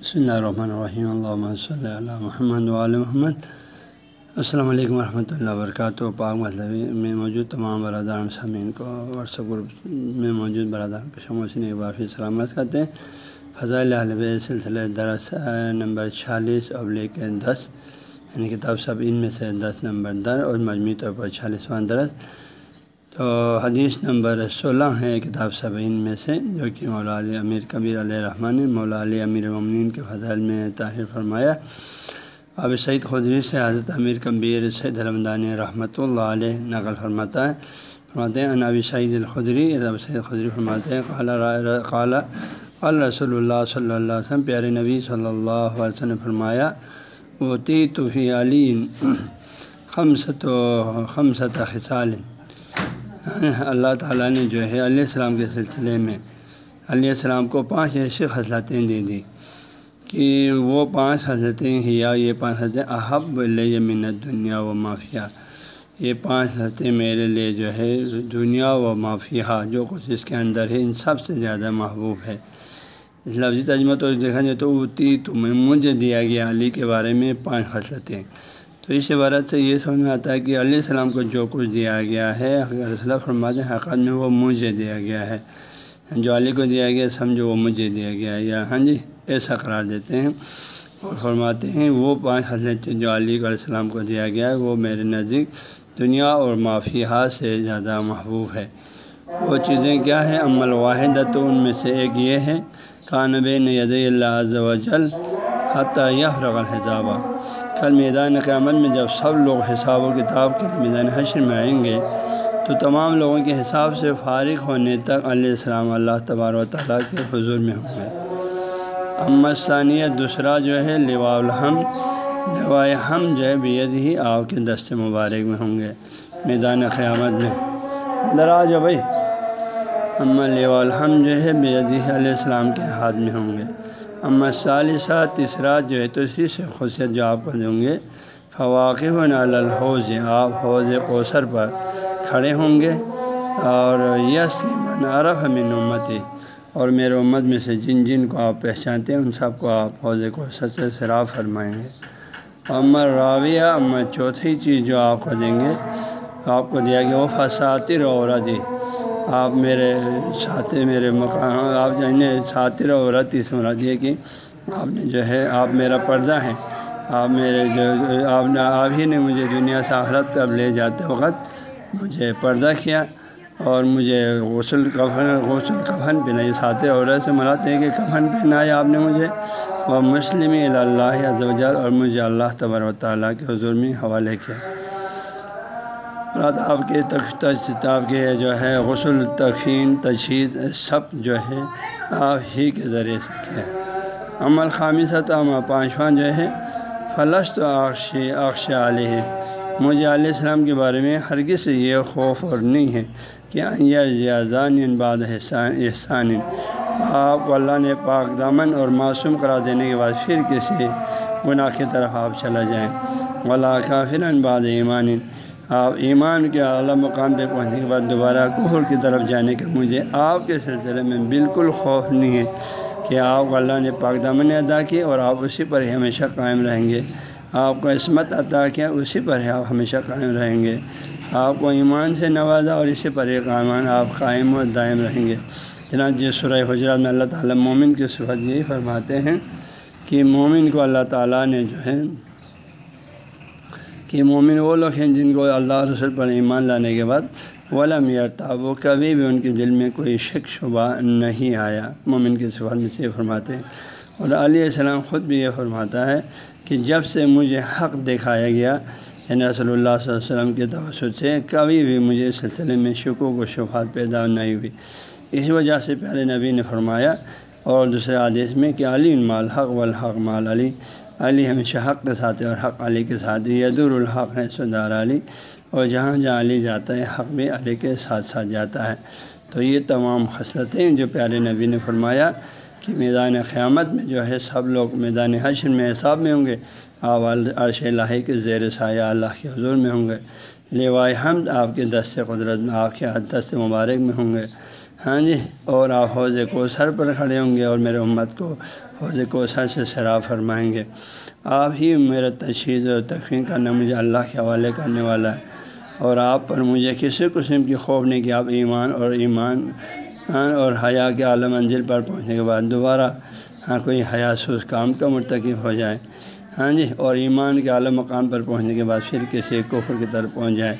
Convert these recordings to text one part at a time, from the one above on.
بسم اللہ الرحمن الرحیم اللہ صلی اللہ محمد علیہ محمد السلام علیکم ورحمۃ اللہ وبرکاتہ پاک مطلب میں موجود تمام برادران سامعین کو واٹس ایپ گروپ میں موجود برادران کو شموسین ایک بار پھر سلامت کرتے ہیں فضائل الب سلسلہ درس نمبر چھیالیس ابلیغ دس یعنی کتاب سب ان میں سے دس نمبر در اور مجموعی طور پر چھیالیسواں درس تو حدیث نمبر سولہ ہے، کتاب سب ان میں سے، جو کہ مولا علی امیر کبیر علیہ رحمٰن نے مولا علی امیر ممنین کے فضائل میں تاہر فرمایا۔ اب سعید خدری سے حضرت امیر کبیر سید رحمدانی رحمۃ اللہ علیہ نقل فرماتا ہے۔ فرماتے ہیں ابی سعید الخدری۔ اب سعید خدری فرماتے ہیں قالا قال رسول اللہ صلی اللہ علیہ وسلم، پیارے نبی صلی اللہ علیہ وسلم نے فرمایا وہ تی توفی علی خمسط و خمسط خسال اللہ تعالیٰ نے جو ہے علیہ السلام کے سلسلے میں علیہ السلام کو پانچ ایسی خصلتیں دے دی کہ وہ پانچ حضرتیں ہی یا یہ پانچ حضرتیں احب اللہ منت دنیا و مافیا یہ پانچ حضرتیں میرے لیے جو ہے دنیا و مافیا جو کچھ اس کے اندر ہے، ان سب سے زیادہ محبوب ہے۔ اس لفظی تجمہ تو دیکھا جائے تو اتی تمہیں مجھے دیا گیا علی کے بارے میں پانچ خصلتیں۔ تو اس عبارت سے یہ سمجھ میں آتا ہے کہ علیہ السلام کو جو کچھ دیا گیا ہے اگر فرماتے ہیں حقت میں وہ مجھے دیا گیا ہے۔ جو علی کو دیا گیا، سمجھو وہ مجھے دیا گیا ہے۔ یا ہاں جی ایسا قرار دیتے ہیں۔ اور فرماتے ہیں، وہ پانچ حضرت جو علی علیہ السلام کو دیا گیا ہے، وہ میرے نزدیک دنیا اور معافیہ سے زیادہ محبوب ہے۔ وہ چیزیں کیا ہیں؟ عمل واحد تو ان میں سے ایک یہ ہے۔ کانب ید اللہ و جل حتیٰ یہ رغل حضابہ کل میدان قیامت میں جب سب لوگ حساب و کتاب کے میدان حشر میں آئیں گے، تو تمام لوگوں کے حساب سے فارغ ہونے تک علیہ السلام اللہ تبار و تعالیٰ کے حضور میں ہوں گے۔ امت ثانیہ دوسرا جو ہے لوا الحم لوائے ہم جو ہے، بید ہی آپ کے دست مبارک میں ہوں گے میدان قیامت میں۔ اندر آ جاؤ بھائی۔ اما لوا الحم جو ہے، بید ہی علیہ السلام کے ہاتھ میں ہوں گے۔ اما ثالثہ تیسرا جو ہے تو اسی سے خصیت جو آپ کو دوں گے فواقف الحوض، آپ حوض کوثر پر کھڑے ہوں گے۔ اور یس، من عرف من امت اور میرے امت میں سے جن جن کو آپ پہچانتے ہیں، ان سب کو آپ حوض کوثر سے شراف فرمائیں گے۔ امر راویہ امر چوتھی چیز جو آپ کو دیں گے، آپ کو دیا گیا وہ فساتر عورت آپ میرے ساتھی، میرے مقام آپ جانے ساتر عورت اس مراد یہ کہ آپ نے جو ہے، آپ میرا پردہ ہیں۔ آپ میرے جو، آپ نے، آپ ہی نے مجھے دنیا سے آخرت اب لے جاتے وقت مجھے پردہ کیا اور مجھے غسل کفن غسل کفن پہنائی ساتھ عورت سے مراد ہے کہ کفن پہنایا آپ نے مجھے۔ اور مسلم اللہ عزوجل اور مجھے اللہ تبر و تعالیٰ کے حضور میں حوالے کیا۔ آپ کے تختاب کے جو ہے غسل تقین تشہیر سب جو ہے آپ ہی کے ذریعے سے کیا عمل خامی ستم پانچواں جو ہے فلش تو عقش عقش علیہ مجھے علیہ السلام کے بارے میں ہرگز یہ خوف اور نہیں ہے کہ ان بعد احسان احسان۔ آپ کو اللہ نے پاک دامن اور معصوم کرا دینے کے بعد پھر کسی گناہ کی طرف آپ چلا جائیں۔ ولا کافر بعد ایمان آپ ایمان کے اعلیٰ مقام پہ پہنچنے کے بعد دوبارہ کفر کی طرف جانے کا مجھے آپ کے سلسلے میں بالکل خوف نہیں ہے کہ آپ کو اللہ نے پاک دامن ادا کی اور آپ اسی پر ہی ہمیشہ قائم رہیں گے۔ آپ کو عصمت عطا کیا اسی پر ہی آپ ہمیشہ قائم رہیں گے۔ آپ کو ایمان سے نوازا اور اسی پر ہی قائمان آپ قائم و دائم رہیں گے۔ چنانچہ سورہ حجرات میں اللہ تعالیٰ مومن کی صفت یہی فرماتے ہیں کہ مومن کو اللہ تعالیٰ نے جو ہے کہ مومن وہ لوگ ہیں جن کو اللہ رسول پر ایمان لانے کے بعد ولم یرتا وہ کبھی بھی ان کے دل میں کوئی شک شبہ نہیں آیا۔ مومن کے صفات میں سے فرماتے ہیں۔ اور علیہ السلام خود بھی یہ فرماتا ہے کہ جب سے مجھے حق دکھایا گیا یعنی رسول اللہ صلی اللہ علیہ وسلم کے توسط سے کبھی بھی مجھے اس سلسلے میں شکوک و شفات پیدا نہیں ہوئی۔ اس وجہ سے پیارے نبی نے فرمایا اور دوسرے آدیش میں کہ علی مال حق و مال علی۔ علی ہمیشہ حق کے ساتھ اور حق علی کے ساتھ یدر الحق ہے سدار علی اور جہاں جہاں علی جاتا ہے، حق بھی علی کے ساتھ ساتھ جاتا ہے۔ تو یہ تمام خصلتیں جو پیارے نبی نے فرمایا کہ میدان قیامت میں جو ہے، سب لوگ میدان حشر میں حساب میں ہوں گے۔ آپ عرش الہی کے زیر سایہ اللہ کے حضور میں ہوں گے۔ لیوائے حمد آپ کے دست قدرت میں، آپ کے دست مبارک میں ہوں گے۔ ہاں جی اور آپ حوض کو سر پر کھڑے ہوں گے اور میرے امت کو حوض کو سر سے شراب فرمائیں گے۔ آپ ہی میرا تشہیر و تفہیم کرنا مجھے اللہ کے حوالے کرنے والا ہے۔ اور آپ پر مجھے کسی قسم کی خوف نہیں کہ آپ ایمان اور ایمان اور حیا کے عالم منزل پر پہنچنے کے بعد دوبارہ ہاں کوئی حیاسوس کام کا مرتکب ہو جائے۔ ہاں جی اور ایمان کے اعلیٰ مقام پر پہنچنے کے بعد پھر کسی کفر کی طرف پہنچ جائے۔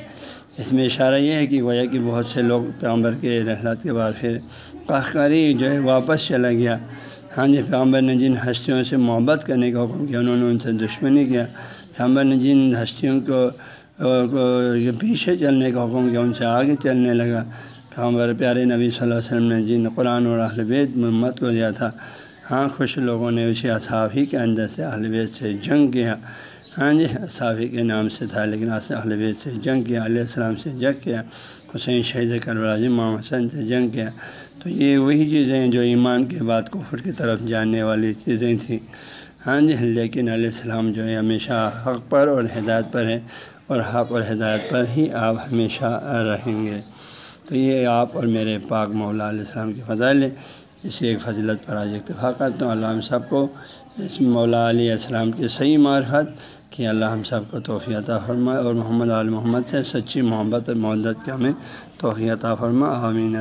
اس میں اشارہ یہ ہے کہ گویا کہ بہت سے لوگ پیغمبر کے رحلات کے بعد پھر قاہری جو ہے واپس چلا گیا۔ ہاں جی پیغمبر نے جن ہستیوں سے محبت کرنے کا حکم کیا، انہوں نے ان سے دشمنی کیا۔ پیغمبر نے جن ہستیوں کو پیچھے چلنے کا حکم کیا، ان سے آگے چلنے لگا۔ پیغمبر پیارے نبی صلی اللہ علیہ وسلم نے جن قرآن اور اہل بیت محمد کو دیا تھا ہاں خوش لوگوں نے اسے اصحافی کے اندر سے اہل بیت سے جنگ کیا۔ ہاں جی صافی کے نام سے تھا، لیکن اہل بیت سے جنگ کیا، علیہ السلام سے جنگ کیا، حسین شہید کربراج جی، امام حسن سے جنگ کیا۔ تو یہ وہی چیزیں ہیں جو ایمان کے بعد کفر کی طرف جانے والی چیزیں تھیں۔ ہاں جی لیکن علیہ السلام جو ہے ہمیشہ حق پر اور ہدایت پر ہے اور حق اور ہدایت پر ہی آپ ہمیشہ رہیں گے۔ تو یہ آپ اور میرے پاک مولا علیہ السلام کی فضائل اسی ایک فضلت پر آج اتفاق کرتا ہوں۔ اللہ ہم سب کو اس مولا علیہ السلام کی صحیح معرفت کہ اللہ ہم سب کو توفیع عطا فرما اور محمد علیہ محمد سے سچی محبت اور محدت کے ہمیں توفیع عطا فرما آمین۔